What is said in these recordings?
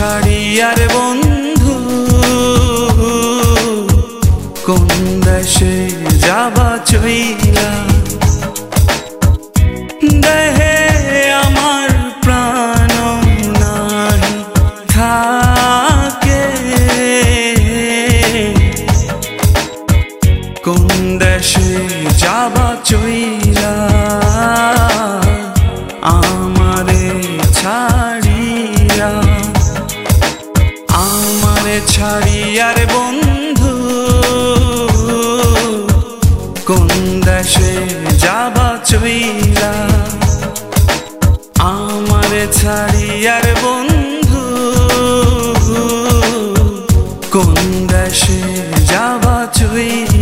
راچ ومار کم دشے جا بچو آمارے چاڑیا بندوند ہمارے بندوندے جا بچوئی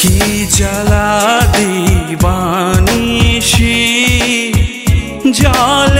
কি জ্বালা দিবানিসি জলে বন্ধু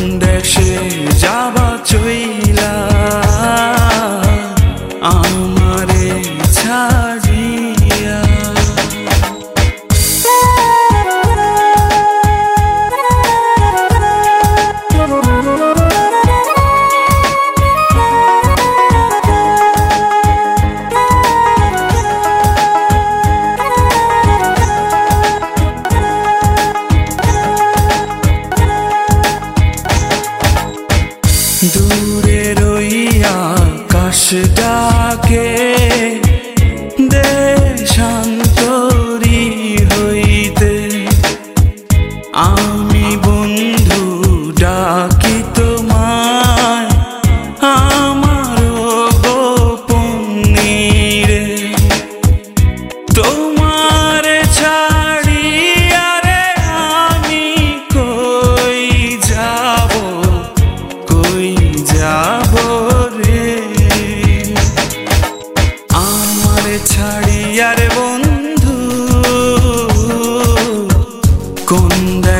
کندے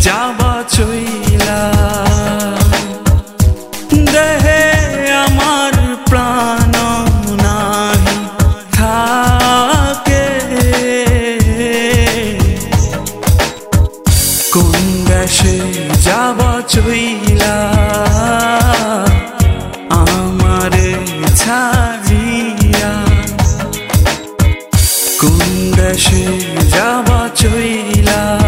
جاب چولہے ہمارے کندے جا چھلا ہمارے چھیا کنڈسے جا چھلا